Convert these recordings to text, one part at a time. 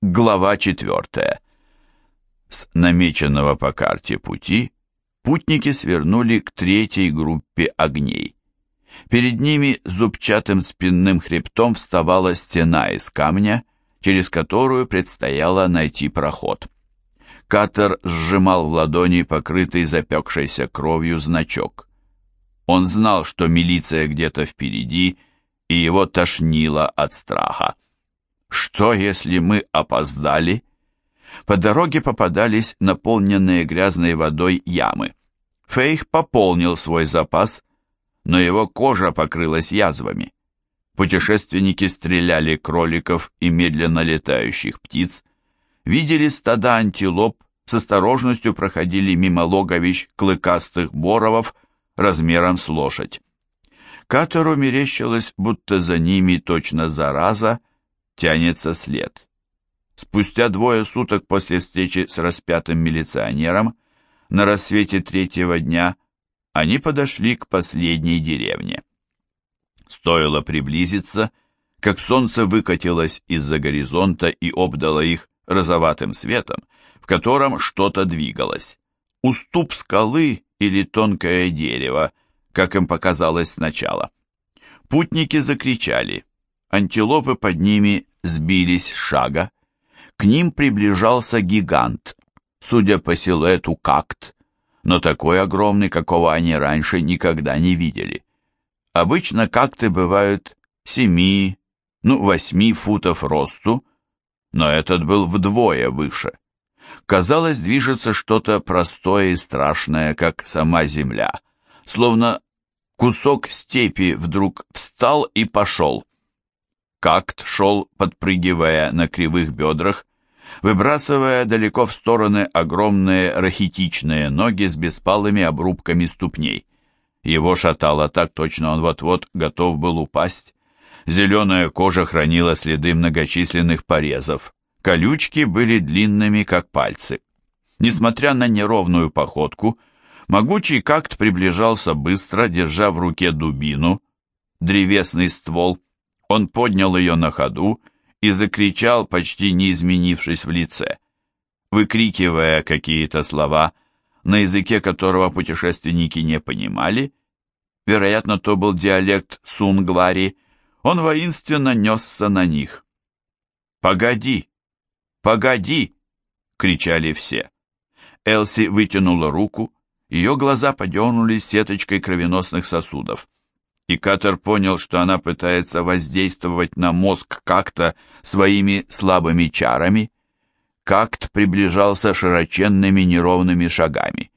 Глава 4. С намеченного по карте пути путники свернули к третьей группе огней. Перед ними зубчатым спинным хребтом вставала стена из камня, через которую предстояло найти проход. Катер сжимал в ладони покрытый запекшейся кровью значок. Он знал, что милиция где-то впереди, и его тошнило от страха. Что, если мы опоздали? По дороге попадались наполненные грязной водой ямы. Фейх пополнил свой запас, но его кожа покрылась язвами. Путешественники стреляли кроликов и медленно летающих птиц, видели стада антилоп, с осторожностью проходили мимо логовищ клыкастых боровов размером с лошадь. Катеру мерещилось, будто за ними точно зараза тянется след. Спустя двое суток после встречи с распятым милиционером, на рассвете третьего дня, они подошли к последней деревне. Стоило приблизиться, как солнце выкатилось из-за горизонта и обдало их розоватым светом, в котором что-то двигалось. Уступ скалы или тонкое дерево, как им показалось сначала. Путники закричали. Антилопы под ними сбились с шага. К ним приближался гигант, судя по силуэту какт, но такой огромный, какого они раньше никогда не видели. Обычно какты бывают семи, ну, восьми футов росту, но этот был вдвое выше. Казалось, движется что-то простое и страшное, как сама земля, словно кусок степи вдруг встал и пошел. Какт шел, подпрыгивая на кривых бедрах, выбрасывая далеко в стороны огромные рахитичные ноги с беспалыми обрубками ступней. Его шатало так точно, он вот-вот готов был упасть. Зеленая кожа хранила следы многочисленных порезов. Колючки были длинными, как пальцы. Несмотря на неровную походку, могучий какт приближался быстро, держа в руке дубину, древесный ствол, он поднял ее на ходу и закричал, почти не изменившись в лице. Выкрикивая какие-то слова, на языке которого путешественники не понимали, вероятно, то был диалект Сунглари, он воинственно несся на них. «Погоди! Погоди!» — кричали все. Элси вытянула руку, ее глаза подернулись сеточкой кровеносных сосудов и Катер понял, что она пытается воздействовать на мозг как-то своими слабыми чарами. Какт приближался широченными неровными шагами.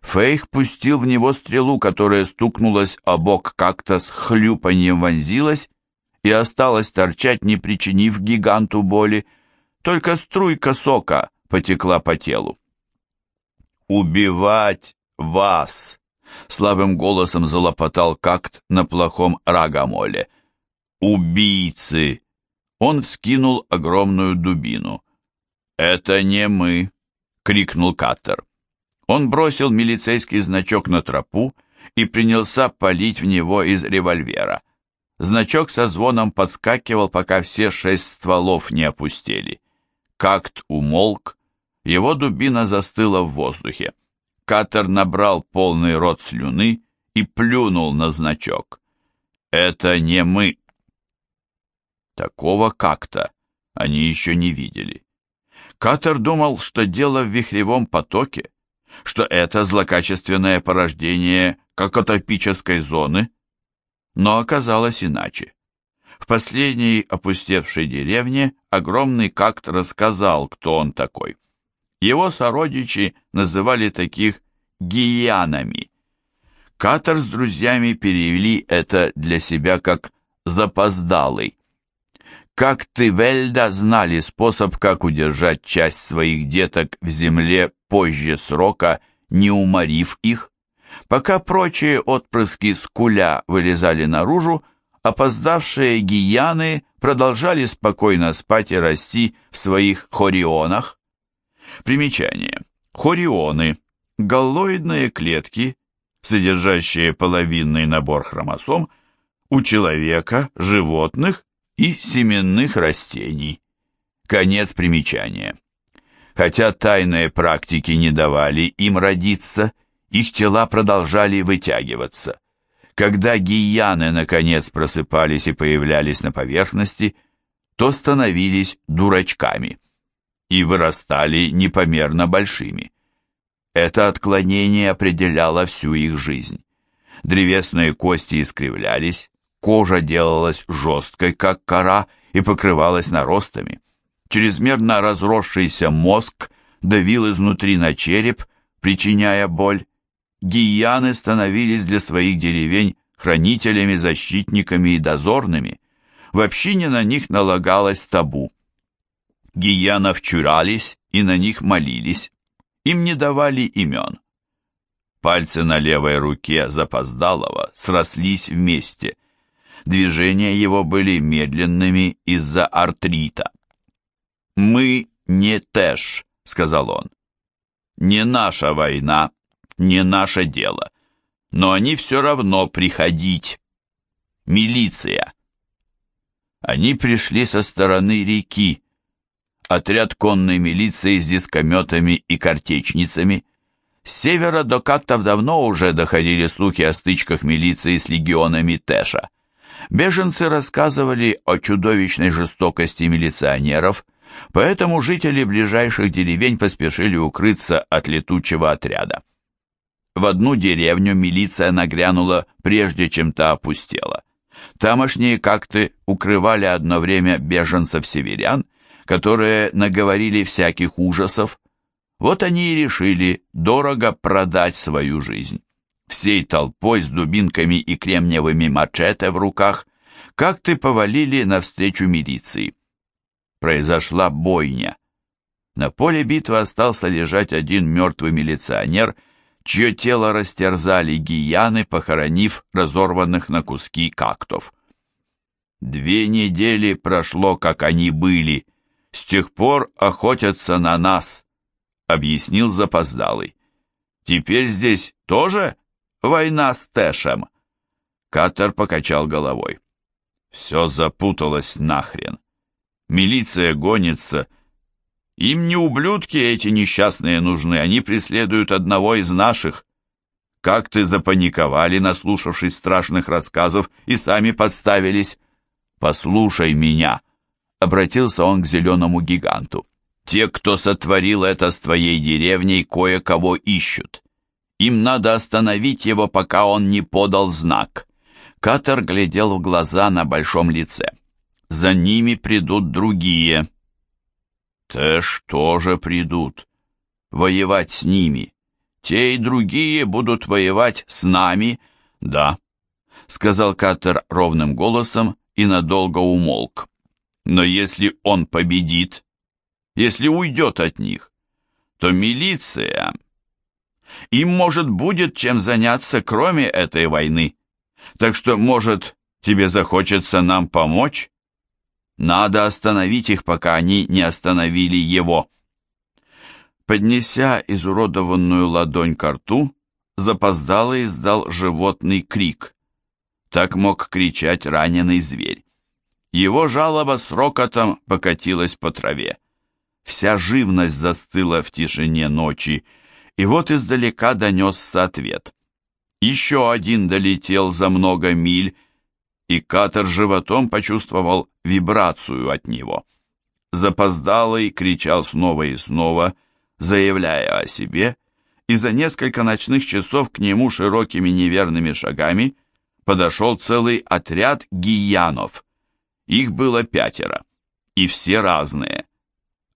Фейх пустил в него стрелу, которая стукнулась о бок как-то с хлюпаньем вонзилась и осталась торчать, не причинив гиганту боли. Только струйка сока потекла по телу. «Убивать вас!» Слабым голосом залопотал какт на плохом рагамоле. «Убийцы!» Он вскинул огромную дубину. «Это не мы!» — крикнул Каттер. Он бросил милицейский значок на тропу и принялся палить в него из револьвера. Значок со звоном подскакивал, пока все шесть стволов не опустили. Какт умолк, его дубина застыла в воздухе. Катер набрал полный рот слюны и плюнул на значок. «Это не мы!» Такого как-то они еще не видели. Катер думал, что дело в вихревом потоке, что это злокачественное порождение какотопической зоны, но оказалось иначе. В последней опустевшей деревне огромный какт рассказал, кто он такой. Его сородичи называли таких гиянами. Катер с друзьями перевели это для себя как «запоздалый». Как ты, Вельда, знали способ, как удержать часть своих деток в земле позже срока, не уморив их? Пока прочие отпрыски скуля вылезали наружу, опоздавшие гияны продолжали спокойно спать и расти в своих хорионах. Примечание. Хорионы – галлоидные клетки, содержащие половинный набор хромосом у человека, животных и семенных растений. Конец примечания. Хотя тайные практики не давали им родиться, их тела продолжали вытягиваться. Когда гияны, наконец, просыпались и появлялись на поверхности, то становились дурачками и вырастали непомерно большими. Это отклонение определяло всю их жизнь. Древесные кости искривлялись, кожа делалась жесткой, как кора, и покрывалась наростами. Чрезмерно разросшийся мозг давил изнутри на череп, причиняя боль. Гияны становились для своих деревень хранителями, защитниками и дозорными. В общине на них налагалось табу. Гиянов чурались и на них молились. Им не давали имен. Пальцы на левой руке запоздалого срослись вместе. Движения его были медленными из-за артрита. «Мы не Тэш», — сказал он. «Не наша война, не наше дело. Но они все равно приходить. Милиция». Они пришли со стороны реки. Отряд конной милиции с дискометами и картечницами. С севера до каттов давно уже доходили слухи о стычках милиции с легионами Тэша. Беженцы рассказывали о чудовищной жестокости милиционеров, поэтому жители ближайших деревень поспешили укрыться от летучего отряда. В одну деревню милиция нагрянула, прежде чем та опустела. Тамошние как-то укрывали одно время беженцев-северян, которые наговорили всяких ужасов. Вот они и решили дорого продать свою жизнь. Всей толпой с дубинками и кремниевыми мачете в руках как-то повалили навстречу милиции произошла бойня. На поле битвы остался лежать один мертвый милиционер, чье тело растерзали гияны, похоронив разорванных на куски кактов. Две недели прошло, как они были. С тех пор охотятся на нас, объяснил запоздалый. Теперь здесь тоже война с Тэшем. Катер покачал головой. Все запуталось нахрен. Милиция гонится. Им не ублюдки эти несчастные нужны, они преследуют одного из наших. Как ты запаниковали, наслушавшись страшных рассказов, и сами подставились. Послушай меня, — обратился он к зеленому гиганту. Те, кто сотворил это с твоей деревней, кое-кого ищут. Им надо остановить его, пока он не подал знак. Катер глядел в глаза на большом лице за ними придут другие. Тэш тоже придут. Воевать с ними. Те и другие будут воевать с нами, да, сказал Катер ровным голосом и надолго умолк. Но если он победит, если уйдет от них, то милиция... Им, может, будет чем заняться, кроме этой войны. Так что, может, тебе захочется нам помочь? Надо остановить их, пока они не остановили его. Поднеся изуродованную ладонь к рту, запоздало издал животный крик. Так мог кричать раненый зверь. Его жалоба с рокотом покатилась по траве. Вся живность застыла в тишине ночи, и вот издалека донесся ответ. Еще один долетел за много миль, и Катер животом почувствовал вибрацию от него. Запоздалый кричал снова и снова, заявляя о себе, и за несколько ночных часов к нему широкими неверными шагами подошел целый отряд гиянов. Их было пятеро, и все разные.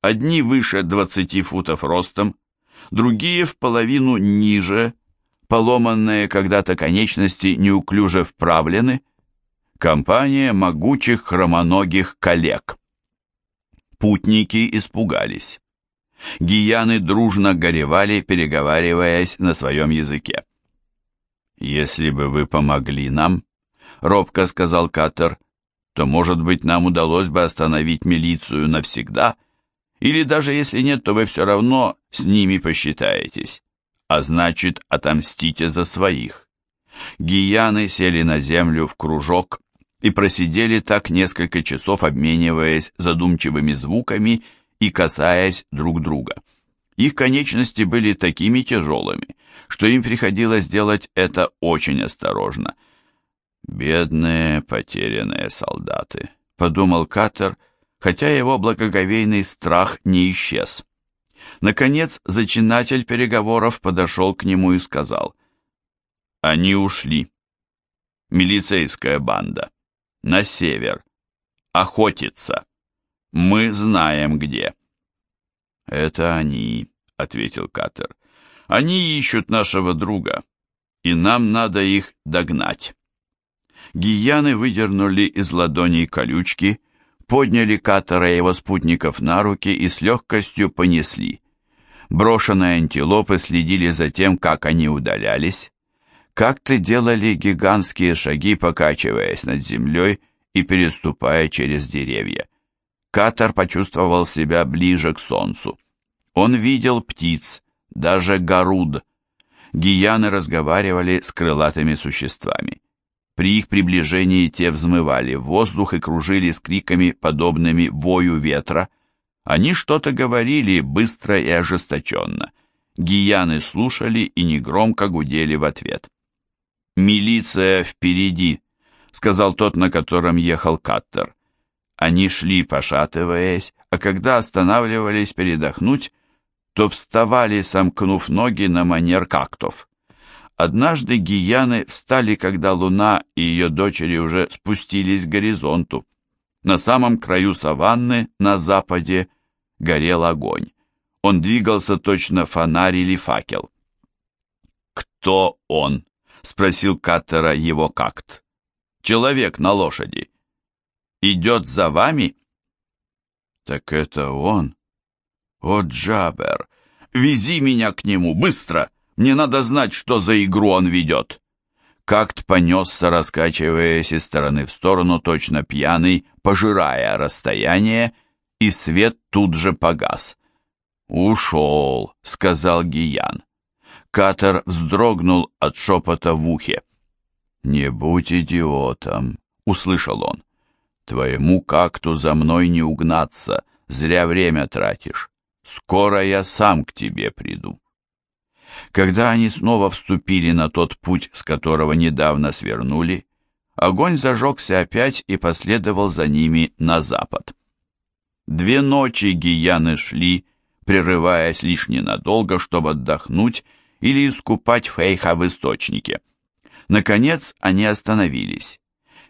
Одни выше двадцати футов ростом, другие в половину ниже, поломанные когда-то конечности неуклюже вправлены, компания могучих хромоногих коллег. Путники испугались. Гияны дружно горевали, переговариваясь на своем языке. «Если бы вы помогли нам, — робко сказал Катер, — то, может быть, нам удалось бы остановить милицию навсегда, или даже если нет, то вы все равно с ними посчитаетесь, а значит, отомстите за своих». Гияны сели на землю в кружок и просидели так несколько часов, обмениваясь задумчивыми звуками и касаясь друг друга. Их конечности были такими тяжелыми, что им приходилось делать это очень осторожно. «Бедные потерянные солдаты», — подумал Катер, хотя его благоговейный страх не исчез. Наконец, зачинатель переговоров подошел к нему и сказал, «Они ушли. Милицейская банда. На север. Охотиться. Мы знаем где». «Это они», — ответил Катер. «Они ищут нашего друга, и нам надо их догнать». Гияны выдернули из ладоней колючки, подняли Катера и его спутников на руки и с легкостью понесли. Брошенные антилопы следили за тем, как они удалялись. Как-то делали гигантские шаги, покачиваясь над землей и переступая через деревья. Катар почувствовал себя ближе к солнцу. Он видел птиц, даже горуд. Гияны разговаривали с крылатыми существами. При их приближении те взмывали в воздух и кружили с криками, подобными вою ветра. Они что-то говорили быстро и ожесточенно. Гияны слушали и негромко гудели в ответ. «Милиция впереди», — сказал тот, на котором ехал Каттер. Они шли, пошатываясь, а когда останавливались передохнуть, то вставали, сомкнув ноги на манер кактов. Однажды гияны встали, когда луна и ее дочери уже спустились к горизонту. На самом краю саванны, на западе, горел огонь. Он двигался точно фонарь или факел. «Кто он?» — спросил Каттера его какт. «Человек на лошади» идет за вами?» «Так это он? О, Джабер, вези меня к нему, быстро! Мне надо знать, что за игру он ведет!» Какт понесся, раскачиваясь из стороны в сторону, точно пьяный, пожирая расстояние, и свет тут же погас. «Ушел», — сказал Гиян. Катер вздрогнул от шепота в ухе. «Не будь идиотом», — услышал он. Твоему какту за мной не угнаться, зря время тратишь. Скоро я сам к тебе приду. Когда они снова вступили на тот путь, с которого недавно свернули, огонь зажегся опять и последовал за ними на запад. Две ночи гияны шли, прерываясь лишь ненадолго, чтобы отдохнуть или искупать Фейха в источнике. Наконец они остановились.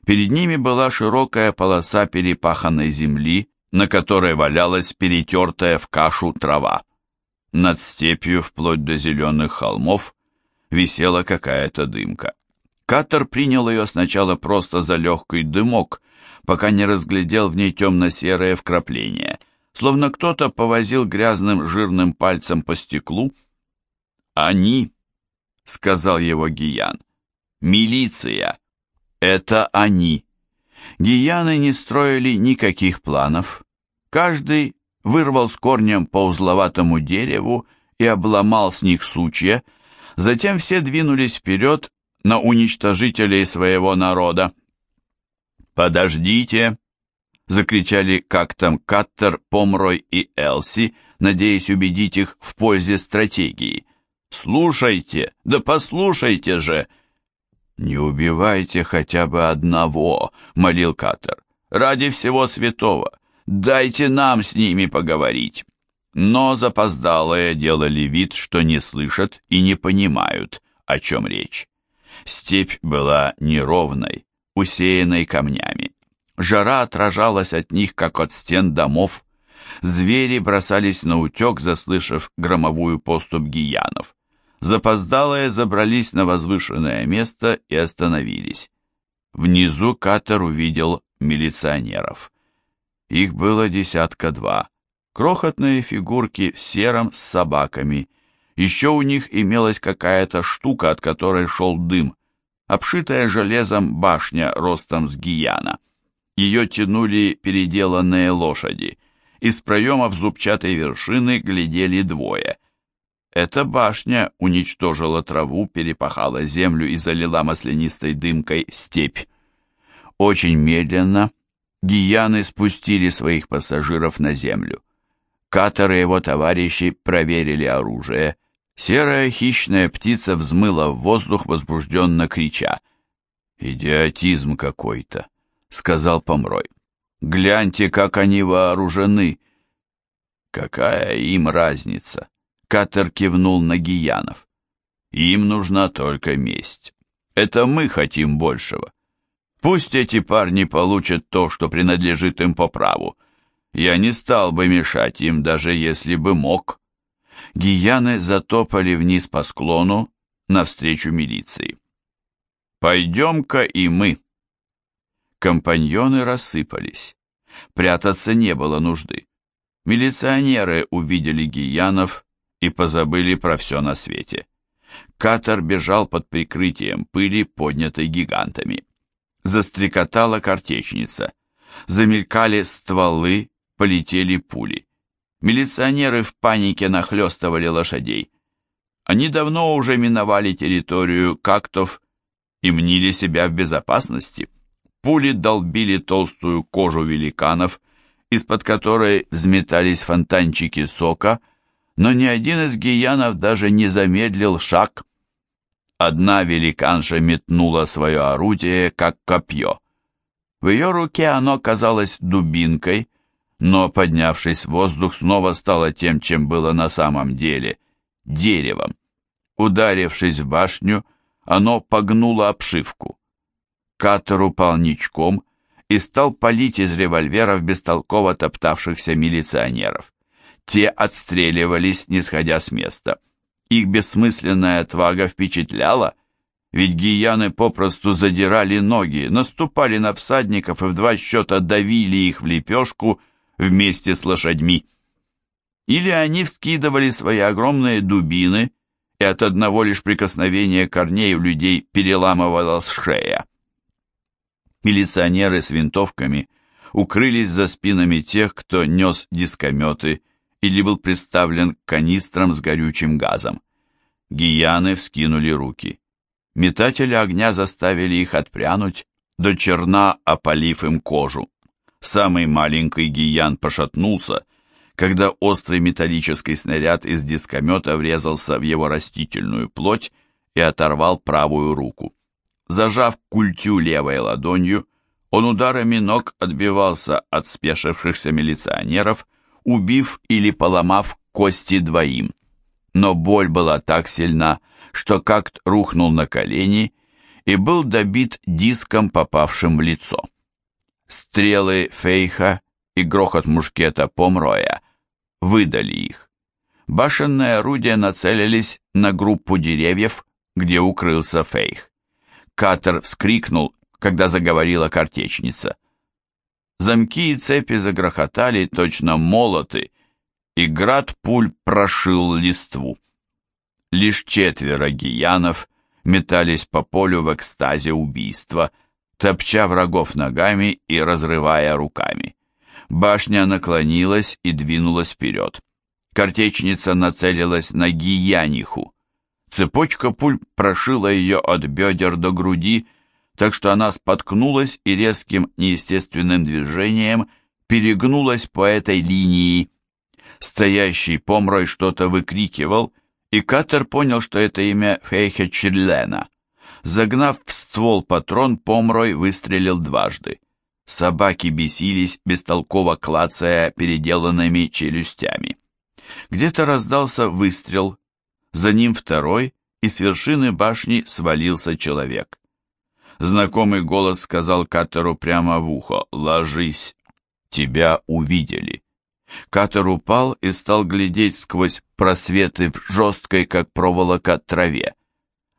Перед ними была широкая полоса перепаханной земли, на которой валялась перетертая в кашу трава. Над степью, вплоть до зеленых холмов, висела какая-то дымка. Катер принял ее сначала просто за легкий дымок, пока не разглядел в ней темно-серое вкрапление, словно кто-то повозил грязным жирным пальцем по стеклу. «Они», — сказал его Гиян, — «милиция». Это они. Гияны не строили никаких планов. Каждый вырвал с корнем по узловатому дереву и обломал с них сучья. Затем все двинулись вперед на уничтожителей своего народа. «Подождите!» — закричали как там Каттер, Помрой и Элси, надеясь убедить их в пользе стратегии. «Слушайте, да послушайте же!» «Не убивайте хотя бы одного», — молил Катер. «Ради всего святого, дайте нам с ними поговорить». Но запоздалые делали вид, что не слышат и не понимают, о чем речь. Степь была неровной, усеянной камнями. Жара отражалась от них, как от стен домов. Звери бросались на утек, заслышав громовую поступ гиянов. Запоздалые забрались на возвышенное место и остановились. Внизу Катер увидел милиционеров. Их было десятка два. Крохотные фигурки в сером с собаками. Еще у них имелась какая-то штука, от которой шел дым. Обшитая железом башня ростом с гияна. Ее тянули переделанные лошади. Из проемов зубчатой вершины глядели двое — эта башня уничтожила траву, перепахала землю и залила маслянистой дымкой степь. Очень медленно гияны спустили своих пассажиров на землю. Катер и его товарищи проверили оружие. Серая хищная птица взмыла в воздух, возбужденно крича. «Идиотизм какой-то», — сказал Помрой. «Гляньте, как они вооружены!» «Какая им разница?» — Катер кивнул на гиянов. «Им нужна только месть. Это мы хотим большего. Пусть эти парни получат то, что принадлежит им по праву. Я не стал бы мешать им, даже если бы мог». Гияны затопали вниз по склону навстречу милиции. «Пойдем-ка и мы». Компаньоны рассыпались. Прятаться не было нужды. Милиционеры увидели гиянов и позабыли про все на свете. Катер бежал под прикрытием пыли, поднятой гигантами. Застрекотала картечница. Замелькали стволы, полетели пули. Милиционеры в панике нахлестывали лошадей. Они давно уже миновали территорию кактов и мнили себя в безопасности. Пули долбили толстую кожу великанов, из-под которой взметались фонтанчики сока, но ни один из гиянов даже не замедлил шаг. Одна великанша метнула свое орудие, как копье. В ее руке оно казалось дубинкой, но, поднявшись в воздух, снова стало тем, чем было на самом деле — деревом. Ударившись в башню, оно погнуло обшивку. Катер упал ничком и стал палить из револьверов бестолково топтавшихся милиционеров. Те отстреливались, не сходя с места. Их бессмысленная отвага впечатляла, ведь гияны попросту задирали ноги, наступали на всадников и в два счета давили их в лепешку вместе с лошадьми. Или они вскидывали свои огромные дубины, и от одного лишь прикосновения корней у людей переламывалась шея. Милиционеры с винтовками укрылись за спинами тех, кто нес дискометы или был приставлен к канистрам с горючим газом. Гияны вскинули руки. Метатели огня заставили их отпрянуть, до черна опалив им кожу. Самый маленький гиян пошатнулся, когда острый металлический снаряд из дискомета врезался в его растительную плоть и оторвал правую руку. Зажав культю левой ладонью, он ударами ног отбивался от спешившихся милиционеров, убив или поломав кости двоим. Но боль была так сильна, что какт рухнул на колени и был добит диском, попавшим в лицо. Стрелы Фейха и грохот мушкета Помроя выдали их. Башенные орудия нацелились на группу деревьев, где укрылся Фейх. Катер вскрикнул, когда заговорила картечница. Замки и цепи загрохотали, точно молоты, и град пуль прошил листву. Лишь четверо гиянов метались по полю в экстазе убийства, топча врагов ногами и разрывая руками. Башня наклонилась и двинулась вперед. Картечница нацелилась на гияниху. Цепочка пуль прошила ее от бедер до груди, так что она споткнулась и резким неестественным движением перегнулась по этой линии. Стоящий помрой что-то выкрикивал, и Катер понял, что это имя Фейхе Чирлена. Загнав в ствол патрон, помрой выстрелил дважды. Собаки бесились, бестолково клацая переделанными челюстями. Где-то раздался выстрел, за ним второй, и с вершины башни свалился человек. Знакомый голос сказал Катеру прямо в ухо «Ложись, тебя увидели». Катер упал и стал глядеть сквозь просветы в жесткой, как проволока, траве.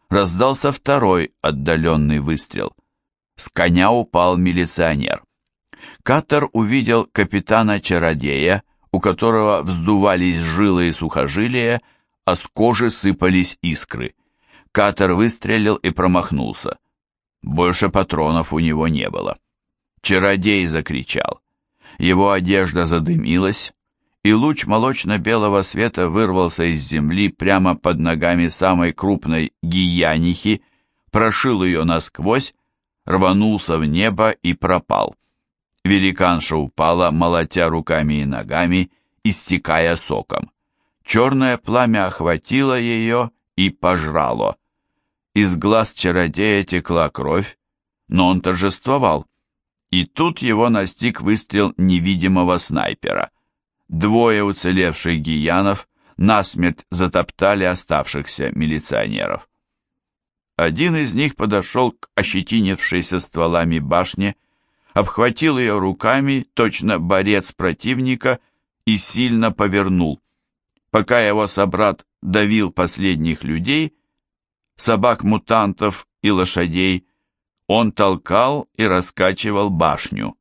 Раздался второй отдаленный выстрел. С коня упал милиционер. Катер увидел капитана-чародея, у которого вздувались жилы и сухожилия, а с кожи сыпались искры. Катер выстрелил и промахнулся. Больше патронов у него не было. Чародей закричал. Его одежда задымилась, и луч молочно-белого света вырвался из земли прямо под ногами самой крупной гиянихи, прошил ее насквозь, рванулся в небо и пропал. Великанша упала, молотя руками и ногами, истекая соком. Черное пламя охватило ее и пожрало. Из глаз чародея текла кровь, но он торжествовал. И тут его настиг выстрел невидимого снайпера. Двое уцелевших гиянов насмерть затоптали оставшихся милиционеров. Один из них подошел к ощетинившейся стволами башне, обхватил ее руками, точно борец противника, и сильно повернул. Пока его собрат давил последних людей, собак-мутантов и лошадей, он толкал и раскачивал башню.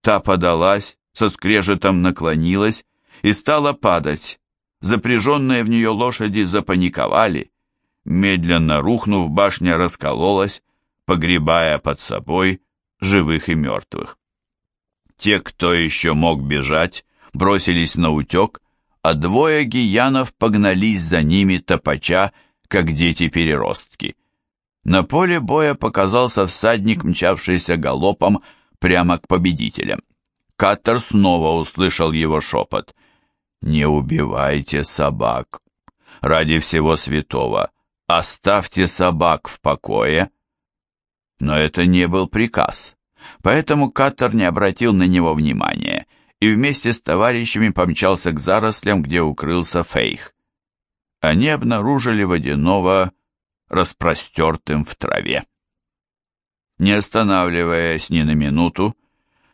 Та подалась, со скрежетом наклонилась и стала падать. Запряженные в нее лошади запаниковали, Медленно рухнув, башня раскололась, погребая под собой живых и мертвых. Те, кто еще мог бежать, бросились на утек, а двое гиянов погнались за ними топача, как дети-переростки. На поле боя показался всадник, мчавшийся галопом прямо к победителям. Каттер снова услышал его шепот. «Не убивайте собак! Ради всего святого! «Оставьте собак в покое». Но это не был приказ, поэтому Каттер не обратил на него внимания и вместе с товарищами помчался к зарослям, где укрылся Фейх. Они обнаружили водяного распростертым в траве. Не останавливаясь ни на минуту,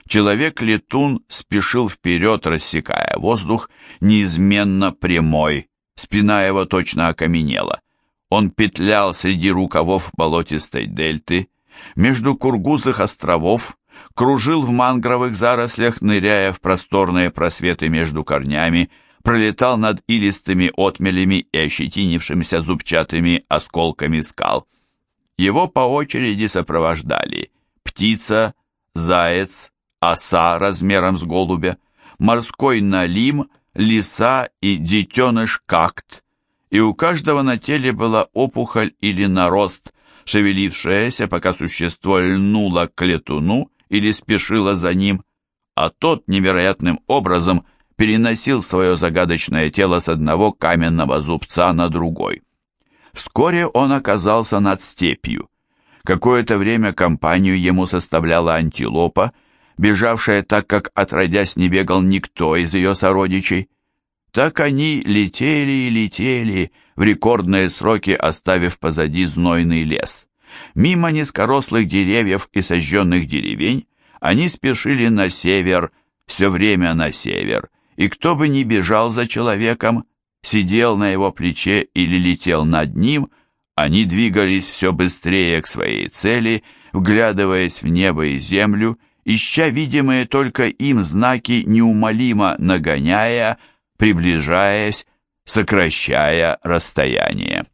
человек-летун спешил вперед, рассекая воздух, неизменно прямой, спина его точно окаменела. Он петлял среди рукавов болотистой дельты, между кургузых островов, кружил в мангровых зарослях, ныряя в просторные просветы между корнями, пролетал над илистыми отмелями и ощетинившимися зубчатыми осколками скал. Его по очереди сопровождали птица, заяц, оса размером с голубя, морской налим, лиса и детеныш какт, и у каждого на теле была опухоль или нарост, шевелившаяся, пока существо льнуло к летуну или спешило за ним, а тот невероятным образом переносил свое загадочное тело с одного каменного зубца на другой. Вскоре он оказался над степью. Какое-то время компанию ему составляла антилопа, бежавшая так, как отродясь не бегал никто из ее сородичей. Так они летели и летели, в рекордные сроки оставив позади знойный лес. Мимо низкорослых деревьев и сожженных деревень они спешили на север, все время на север, и кто бы ни бежал за человеком, сидел на его плече или летел над ним, они двигались все быстрее к своей цели, вглядываясь в небо и землю, ища видимые только им знаки, неумолимо нагоняя, приближаясь, сокращая расстояние.